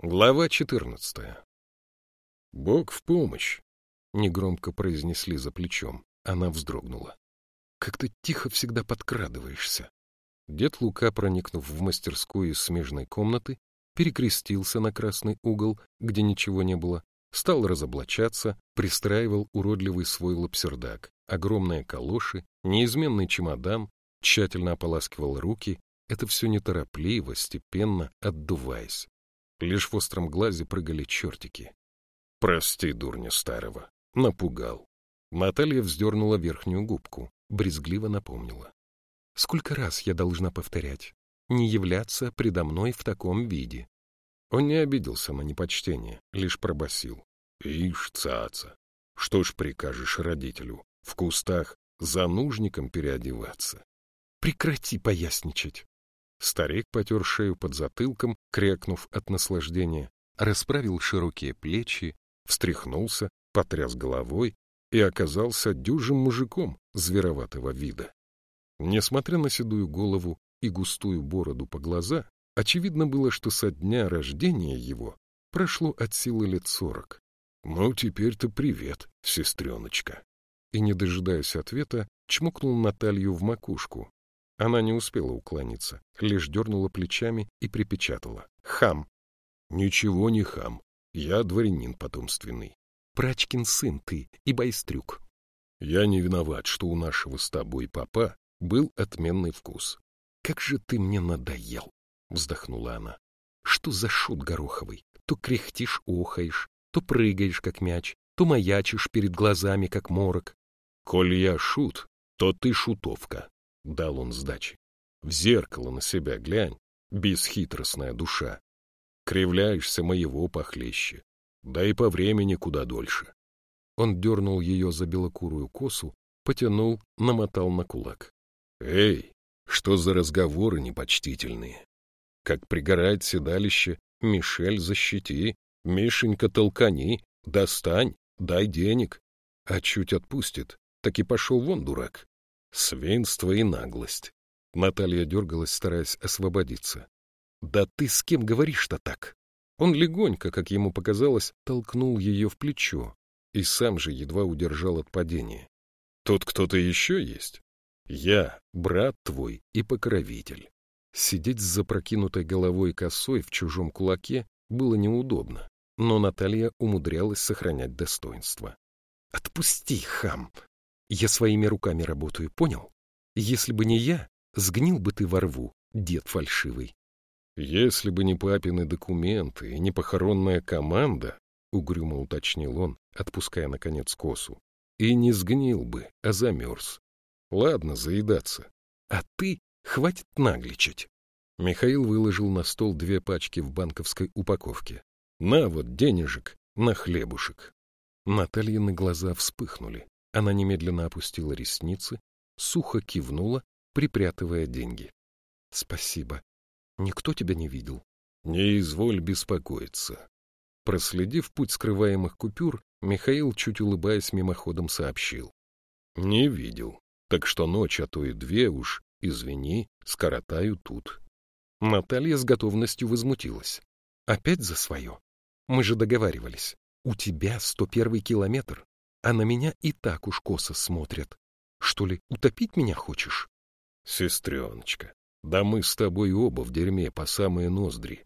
Глава 14. «Бог в помощь!» — негромко произнесли за плечом. Она вздрогнула. «Как ты тихо всегда подкрадываешься!» Дед Лука, проникнув в мастерскую из смежной комнаты, перекрестился на красный угол, где ничего не было, стал разоблачаться, пристраивал уродливый свой лапсердак, огромные калоши, неизменный чемодан, тщательно ополаскивал руки, это все неторопливо, степенно, отдуваясь. Лишь в остром глазе прыгали чертики. «Прости, дурня старого, напугал». Наталья вздернула верхнюю губку, брезгливо напомнила. «Сколько раз я должна повторять? Не являться предо мной в таком виде». Он не обиделся на непочтение, лишь пробасил. «Ишь, цаца, что ж прикажешь родителю? В кустах за нужником переодеваться?» «Прекрати поясничать!» Старик потер шею под затылком, крякнув от наслаждения, расправил широкие плечи, встряхнулся, потряс головой и оказался дюжим мужиком звероватого вида. Несмотря на седую голову и густую бороду по глаза, очевидно было, что со дня рождения его прошло от силы лет сорок. «Ну, теперь-то привет, сестреночка!» И, не дожидаясь ответа, чмокнул Наталью в макушку, она не успела уклониться, лишь дернула плечами и припечатала. «Хам!» «Ничего не хам. Я дворянин потомственный». «Прачкин сын ты и байстрюк». «Я не виноват, что у нашего с тобой папа был отменный вкус». «Как же ты мне надоел!» — вздохнула она. «Что за шут гороховый? То кряхтишь, охаешь, то прыгаешь, как мяч, то маячишь перед глазами, как морок». «Коль я шут, то ты шутовка», дал он сдачи. В зеркало на себя глянь, бесхитростная душа. Кривляешься моего похлеще, да и по времени куда дольше. Он дернул ее за белокурую косу, потянул, намотал на кулак. Эй, что за разговоры непочтительные? Как пригорает седалище, Мишель защити, Мишенька толкани, достань, дай денег. А чуть отпустит, так и пошел вон дурак. Свинство и наглость. Наталья дергалась, стараясь освободиться. «Да ты с кем говоришь-то так?» Он легонько, как ему показалось, толкнул ее в плечо и сам же едва удержал от падения. «Тут кто-то еще есть? Я, брат твой и покровитель». Сидеть с запрокинутой головой косой в чужом кулаке было неудобно, но Наталья умудрялась сохранять достоинство. «Отпусти, хам!» Я своими руками работаю, понял? Если бы не я, сгнил бы ты во рву, дед фальшивый. Если бы не папины документы и не похоронная команда, угрюмо уточнил он, отпуская, наконец, косу, и не сгнил бы, а замерз. Ладно, заедаться. А ты хватит нагличать. Михаил выложил на стол две пачки в банковской упаковке. На вот денежек, на хлебушек. Натальины глаза вспыхнули. Она немедленно опустила ресницы, сухо кивнула, припрятывая деньги. — Спасибо. Никто тебя не видел? — Не изволь беспокоиться. Проследив путь скрываемых купюр, Михаил, чуть улыбаясь мимоходом, сообщил. — Не видел. Так что ночь, а то и две уж, извини, скоротаю тут. Наталья с готовностью возмутилась. — Опять за свое? Мы же договаривались. У тебя сто первый километр а на меня и так уж косо смотрят. Что ли, утопить меня хочешь? Сестреночка, да мы с тобой оба в дерьме по самые ноздри.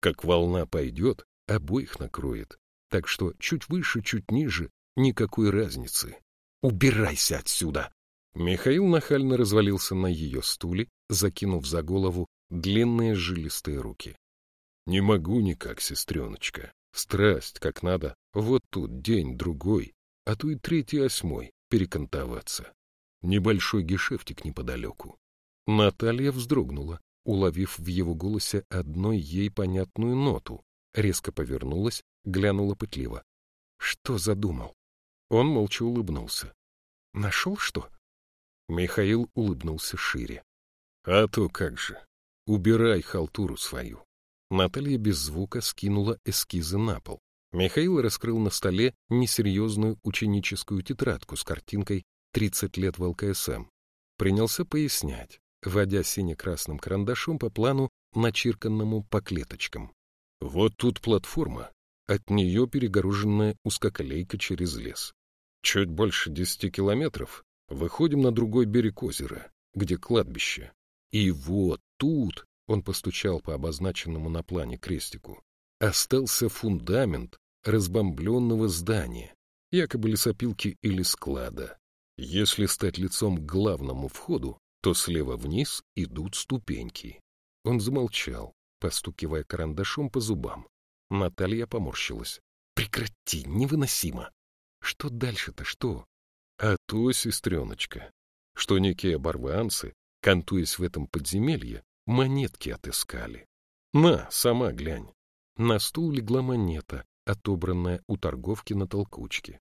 Как волна пойдет, обоих накроет. Так что чуть выше, чуть ниже, никакой разницы. Убирайся отсюда! Михаил нахально развалился на ее стуле, закинув за голову длинные жилистые руки. — Не могу никак, сестреночка. Страсть, как надо, вот тут день-другой, а то и третий осьмой перекантоваться. Небольшой гешефтик неподалеку. Наталья вздрогнула, уловив в его голосе одной ей понятную ноту, резко повернулась, глянула пытливо. Что задумал? Он молча улыбнулся. Нашел что? Михаил улыбнулся шире. А то как же. Убирай халтуру свою. Наталья без звука скинула эскизы на пол. Михаил раскрыл на столе несерьезную ученическую тетрадку с картинкой «30 лет в ЛКСМ». Принялся пояснять, водя сине-красным карандашом по плану, начирканному по клеточкам. Вот тут платформа, от нее перегороженная узкоколейка через лес. Чуть больше десяти километров выходим на другой берег озера, где кладбище. И вот тут, он постучал по обозначенному на плане крестику, остался фундамент разбомбленного здания, якобы лесопилки или склада. Если стать лицом к главному входу, то слева вниз идут ступеньки. Он замолчал, постукивая карандашом по зубам. Наталья поморщилась. «Прекрати, невыносимо!» «Что дальше-то, что?» «А то, сестреночка, что некие оборванцы, кантуясь в этом подземелье, монетки отыскали. На, сама глянь». На стул легла монета, отобранная у торговки на толкучке.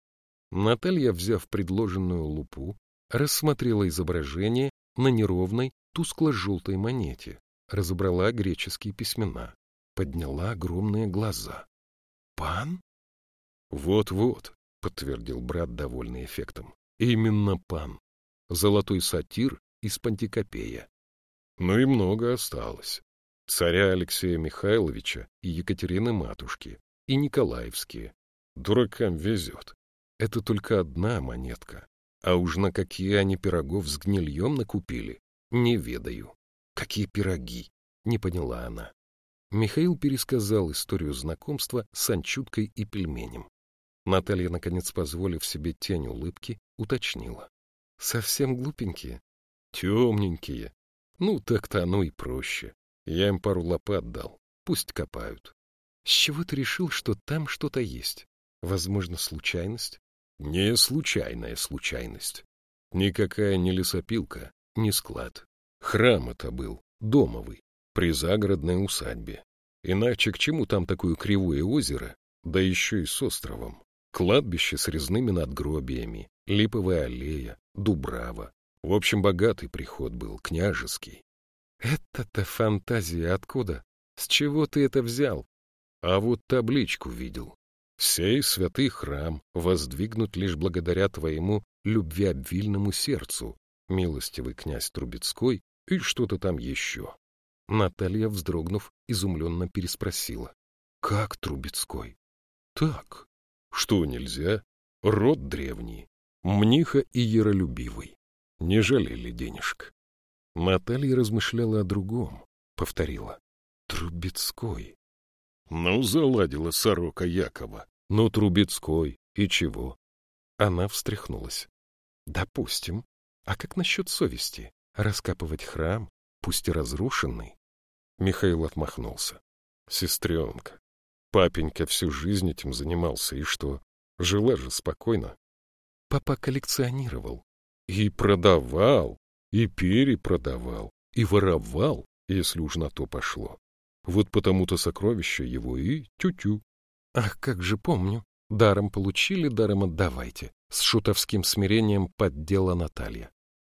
Наталья, взяв предложенную лупу, рассмотрела изображение на неровной, тускло-желтой монете, разобрала греческие письмена, подняла огромные глаза. «Пан?» «Вот-вот», — подтвердил брат, довольный эффектом. «Именно пан. Золотой сатир из Пантикопея. Ну и много осталось. Царя Алексея Михайловича и Екатерины Матушки, и Николаевские. Дуракам везет. Это только одна монетка. А уж на какие они пирогов с гнильем накупили, не ведаю. Какие пироги? Не поняла она. Михаил пересказал историю знакомства с анчуткой и пельменем. Наталья, наконец, позволив себе тень улыбки, уточнила. — Совсем глупенькие? — Темненькие. Ну, так-то оно и проще. Я им пару лопат дал. Пусть копают. — С чего ты решил, что там что-то есть? Возможно, случайность? — Не случайная случайность. Никакая не лесопилка, не склад. Храм это был, домовый, при загородной усадьбе. Иначе к чему там такое кривое озеро, да еще и с островом? Кладбище с резными надгробиями, липовая аллея, дубрава. В общем, богатый приход был, княжеский. Это-то фантазия откуда? С чего ты это взял? А вот табличку видел. Сей святый храм воздвигнут лишь благодаря твоему любвеобвильному сердцу, милостивый князь Трубецкой и что-то там еще. Наталья, вздрогнув, изумленно переспросила. — Как Трубецкой? — Так. Что нельзя? Род древний, мниха и яролюбивый. Не жалели денежек. Наталья размышляла о другом, повторила. — Трубецкой. Ну, заладила сорока Якова. Ну, Трубецкой. И чего? Она встряхнулась. — Допустим. А как насчет совести? Раскапывать храм, пусть и разрушенный? Михаил отмахнулся. Сестренка, папенька всю жизнь этим занимался, и что, жила же спокойно? Папа коллекционировал. И продавал, и перепродавал, и воровал, если уж на то пошло. Вот потому-то сокровища его и тю-тю. Ах, как же помню. Даром получили, даром отдавайте. С шутовским смирением поддела Наталья.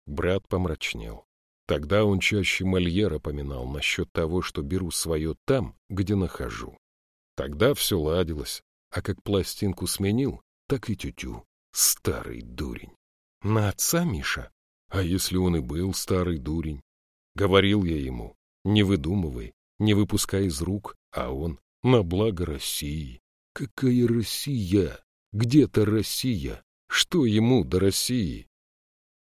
Брат помрачнел. Тогда он чаще Мольера поминал насчет того, что беру свое там, где нахожу. Тогда все ладилось, а как пластинку сменил, так и тютю. Старый дурень. На отца, Миша? А если он и был старый дурень? Говорил я ему, не выдумывай, не выпускай из рук, а он на благо России. Какая Россия? Где-то Россия. Что ему до России?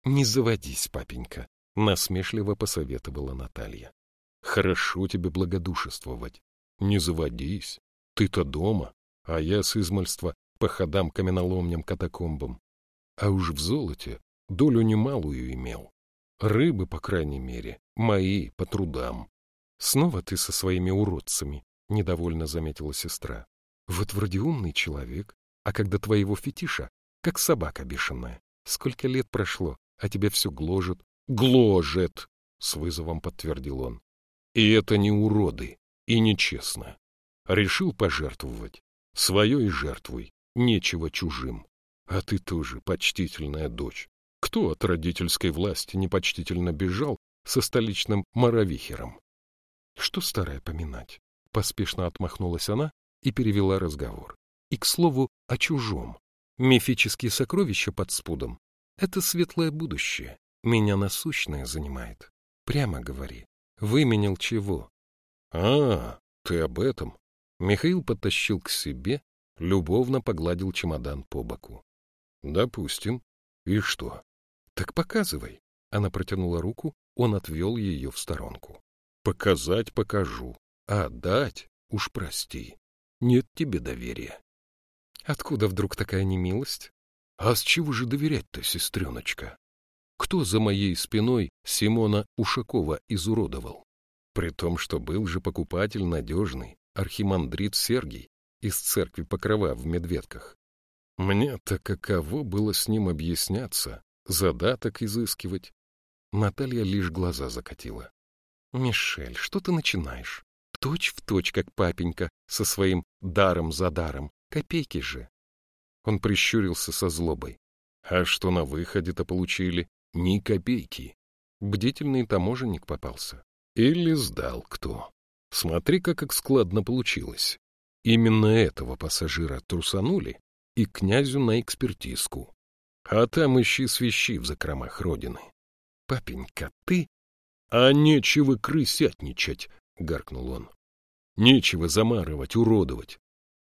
Не заводись, папенька. — насмешливо посоветовала Наталья. — Хорошо тебе благодушествовать. Не заводись. Ты-то дома, а я с измальства по ходам каменоломням катакомбам. А уж в золоте долю немалую имел. Рыбы, по крайней мере, мои, по трудам. Снова ты со своими уродцами, — недовольно заметила сестра. Вот вроде умный человек, а когда твоего фетиша, как собака бешеная. Сколько лет прошло, а тебя все гложет, гложет, — с вызовом подтвердил он. И это не уроды, и нечестно. Решил пожертвовать. Свое и жертвуй, нечего чужим. А ты тоже почтительная дочь. Кто от родительской власти непочтительно бежал со столичным моровихером? Что старая поминать? Поспешно отмахнулась она и перевела разговор. И, к слову, о чужом. Мифические сокровища под спудом — это светлое будущее. Меня насущное занимает. Прямо говори. Выменял чего? А, ты об этом. Михаил подтащил к себе, любовно погладил чемодан по боку. — Допустим. И что? — Так показывай. Она протянула руку, он отвел ее в сторонку. — Показать покажу, а дать уж прости. Нет тебе доверия. — Откуда вдруг такая немилость? — А с чего же доверять-то, сестреночка? Кто за моей спиной Симона Ушакова изуродовал? При том, что был же покупатель надежный, архимандрит Сергий из церкви Покрова в Медведках. Мне-то каково было с ним объясняться, задаток изыскивать. Наталья лишь глаза закатила. — Мишель, что ты начинаешь? Точь в точь, как папенька, со своим даром за даром. Копейки же. Он прищурился со злобой. А что на выходе-то получили? Ни копейки. Бдительный таможенник попался. Или сдал кто. Смотри-ка, как складно получилось. Именно этого пассажира трусанули и князю на экспертизку. А там ищи свищи в закромах родины. Папенька, ты... А нечего крысятничать, — гаркнул он. Нечего замарывать, уродовать.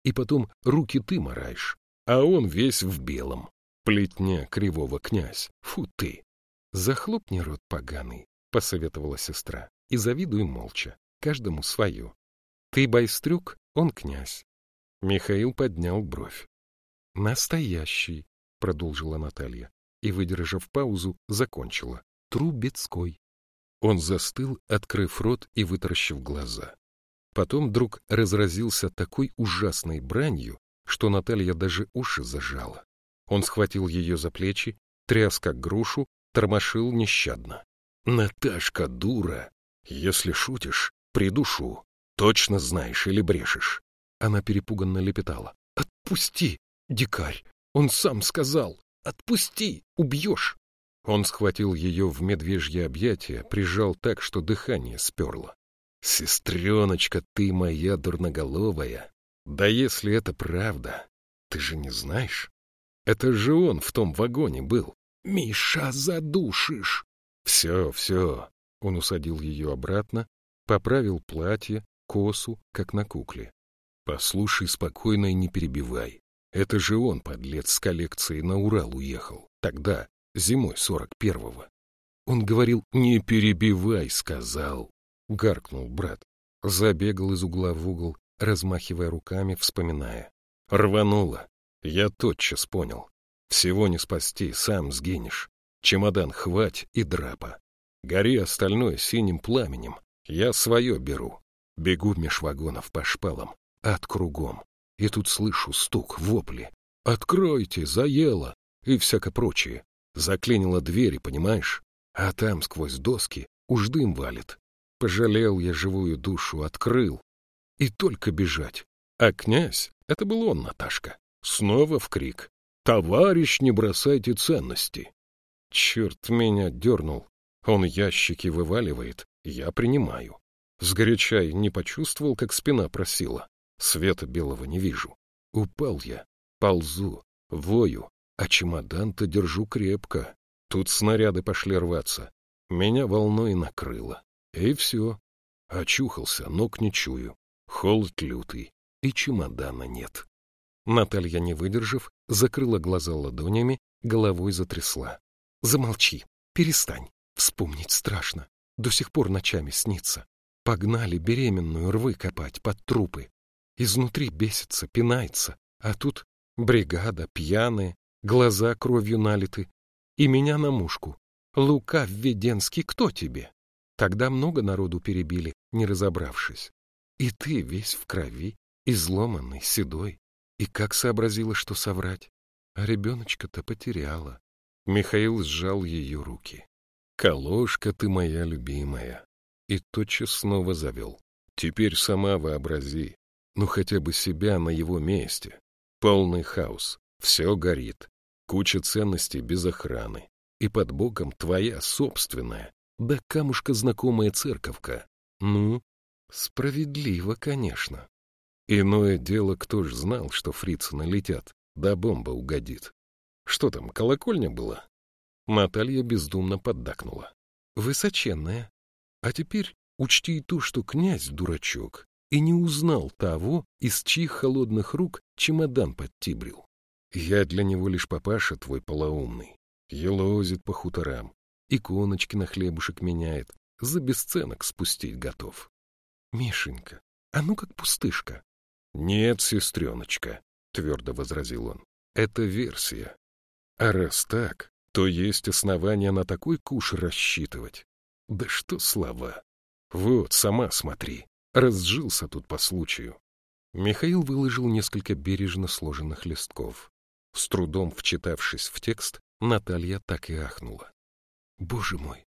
И потом руки ты мараешь, а он весь в белом. Плетня кривого князь. Фу ты! Захлопни рот поганый, — посоветовала сестра, — и завидуй молча каждому свою. Ты байстрюк, он князь. Михаил поднял бровь. Настоящий, продолжила Наталья и, выдержав паузу, закончила. Трубецкой. Он застыл, открыв рот и вытаращив глаза. Потом вдруг разразился такой ужасной бранью, что Наталья даже уши зажала. Он схватил ее за плечи, тряс как грушу, тормошил нещадно. — Наташка, дура! Если шутишь, Придушу. Точно знаешь или брешешь? Она перепуганно лепетала. Отпусти, дикарь! Он сам сказал. Отпусти, убьешь! Он схватил ее в медвежье объятия, прижал так, что дыхание сперло. «Сестреночка, ты моя дурноголовая! Да если это правда, ты же не знаешь? Это же он в том вагоне был. Миша, задушишь!» «Все, все!» Он усадил ее обратно, Поправил платье, косу, как на кукле. Послушай спокойно и не перебивай. Это же он, подлец, с коллекцией на Урал уехал. Тогда, зимой сорок первого. Он говорил «не перебивай», сказал. Гаркнул брат. Забегал из угла в угол, размахивая руками, вспоминая. Рвануло. Я тотчас понял. Всего не спасти, сам сгинешь. Чемодан хвать и драпа. Гори остальное синим пламенем, я свое беру. Бегу меж вагонов по шпалам, от кругом. И тут слышу стук, вопли. «Откройте, заело!» и всяко прочее. Заклинило двери, понимаешь? А там сквозь доски уж дым валит. Пожалел я живую душу, открыл. И только бежать. А князь, это был он, Наташка, снова в крик. «Товарищ, не бросайте ценности!» Черт меня дернул. Он ящики вываливает, я принимаю. Сгорячай не почувствовал, как спина просила. Света белого не вижу. Упал я, ползу, вою, а чемодан-то держу крепко. Тут снаряды пошли рваться. Меня волной накрыло. И все. Очухался, ног не чую. Холод лютый. И чемодана нет. Наталья, не выдержав, закрыла глаза ладонями, головой затрясла. Замолчи, перестань. Вспомнить страшно. До сих пор ночами снится. Погнали беременную рвы копать под трупы. Изнутри бесится, пинается. А тут бригада, пьяные, глаза кровью налиты. И меня на мушку. Лука Введенский, кто тебе? Тогда много народу перебили, не разобравшись. И ты весь в крови, изломанный, седой. И как сообразила, что соврать? А ребеночка-то потеряла. Михаил сжал ее руки. «Колошка ты моя любимая!» И тотчас снова завел. «Теперь сама вообрази, ну хотя бы себя на его месте. Полный хаос, все горит, куча ценностей без охраны, и под боком твоя собственная, да камушка знакомая церковка. Ну, справедливо, конечно. Иное дело, кто ж знал, что фрицы налетят, да бомба угодит. Что там, колокольня была? Наталья бездумно поддакнула. Высоченная. А теперь учти и то, что князь, дурачок, и не узнал того, из чьих холодных рук чемодан подтибрил. Я для него лишь папаша твой полоумный, елозит по хуторам, иконочки на хлебушек меняет, за бесценок спустить готов. Мишенька, а ну как пустышка. Нет, сестреночка, твердо возразил он, это версия. А раз так, то есть основания на такой куш рассчитывать. Да что слова. Вот, сама смотри, разжился тут по случаю. Михаил выложил несколько бережно сложенных листков. С трудом вчитавшись в текст, Наталья так и ахнула. «Боже мой,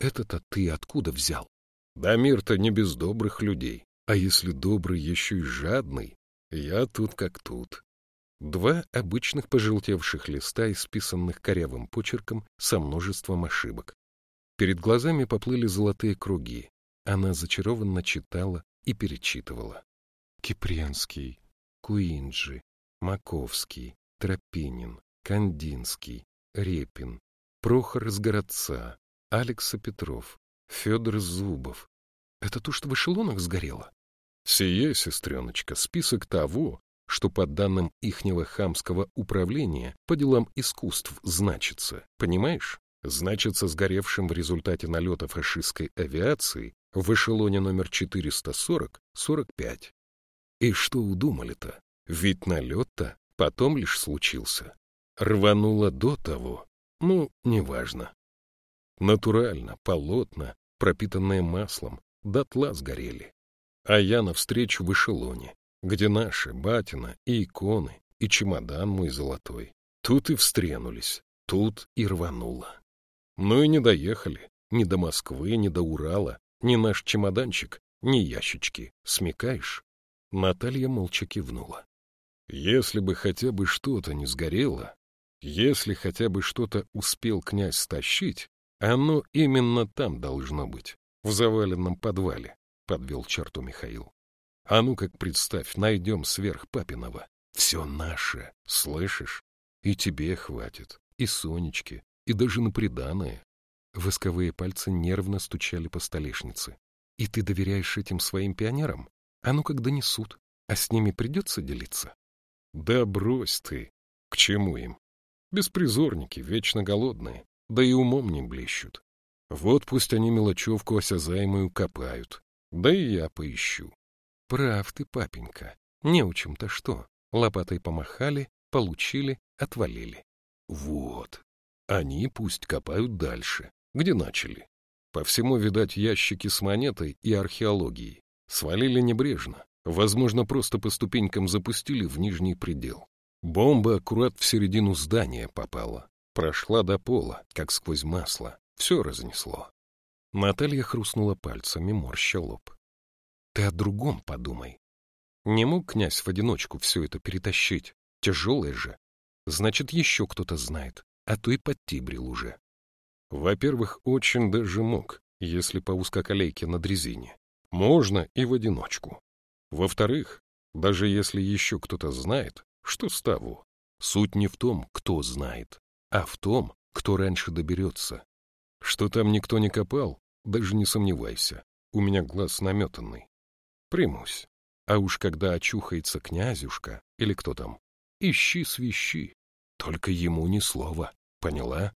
это-то ты откуда взял?» «Да мир-то не без добрых людей. А если добрый еще и жадный, я тут как тут». Два обычных пожелтевших листа, исписанных корявым почерком со множеством ошибок. Перед глазами поплыли золотые круги. Она зачарованно читала и перечитывала. Кипренский, Куинджи, Маковский, Тропинин, Кандинский, Репин, Прохор из городца, Алекса Петров, Федор Зубов. Это то, что в эшелонах сгорело? Сие, сестреночка, список того, что по данным ихнего хамского управления по делам искусств значится, понимаешь? Значится сгоревшим в результате налета фашистской авиации в эшелоне номер 440-45. И что удумали-то? Ведь налет-то потом лишь случился. Рвануло до того, ну, неважно. Натурально, полотна, пропитанные маслом, дотла сгорели. А я навстречу в эшелоне, где наши, батина и иконы, и чемодан мой золотой. Тут и встренулись, тут и рвануло. Ну и не доехали, ни до Москвы, ни до Урала, ни наш чемоданчик, ни ящички. Смекаешь? Наталья молча кивнула. Если бы хотя бы что-то не сгорело, если хотя бы что-то успел князь стащить, оно именно там должно быть, в заваленном подвале, — подвел черту Михаил. А ну как представь, найдем сверх папиного. Все наше, слышишь? И тебе хватит, и Сонечке, и даже на приданое. Восковые пальцы нервно стучали по столешнице. И ты доверяешь этим своим пионерам? А ну как донесут, а с ними придется делиться? Да брось ты. К чему им? Беспризорники, вечно голодные, да и умом не блещут. Вот пусть они мелочевку осязаемую копают, да и я поищу. Прав ты, папенька. Неучим-то что? Лопатой помахали, получили, отвалили. Вот. Они пусть копают дальше, где начали. По всему, видать, ящики с монетой и археологией. Свалили небрежно. Возможно, просто по ступенькам запустили в нижний предел. Бомба аккурат в середину здания попала. Прошла до пола, как сквозь масло. Все разнесло. Наталья хрустнула пальцами, морща лоб. Ты о другом подумай. Не мог князь в одиночку все это перетащить. Тяжелое же. Значит, еще кто-то знает, а то и подтибрил уже. Во-первых, очень даже мог, если по узкоколейке на дрезине. Можно и в одиночку. Во-вторых, даже если еще кто-то знает, что с того? Суть не в том, кто знает, а в том, кто раньше доберется. Что там никто не копал, даже не сомневайся. У меня глаз наметанный. Примусь. А уж когда очухается князюшка или кто там, ищи свищи. Только ему ни слова. Поняла?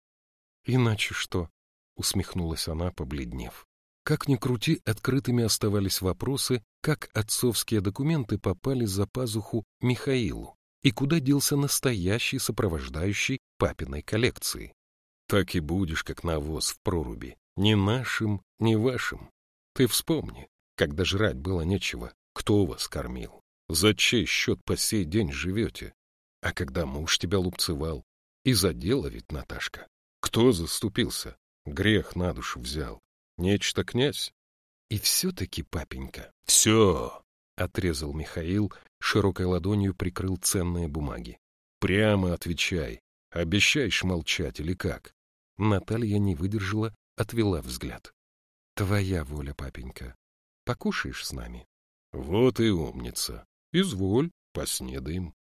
Иначе что? Усмехнулась она, побледнев. Как ни крути, открытыми оставались вопросы, как отцовские документы попали за пазуху Михаилу и куда делся настоящий сопровождающий папиной коллекции. Так и будешь, как навоз в проруби, ни нашим, ни вашим. Ты вспомни, когда жрать было нечего, кто вас кормил? За чей счет по сей день живете? А когда муж тебя лупцевал? И за дело ведь, Наташка. Кто заступился? Грех на душу взял. Нечто князь? И все-таки, папенька, все, — отрезал Михаил, широкой ладонью прикрыл ценные бумаги. Прямо отвечай. Обещаешь молчать или как? Наталья не выдержала, отвела взгляд. Твоя воля, папенька. Покушаешь с нами? Вот и умница. Изволь, поснедаем.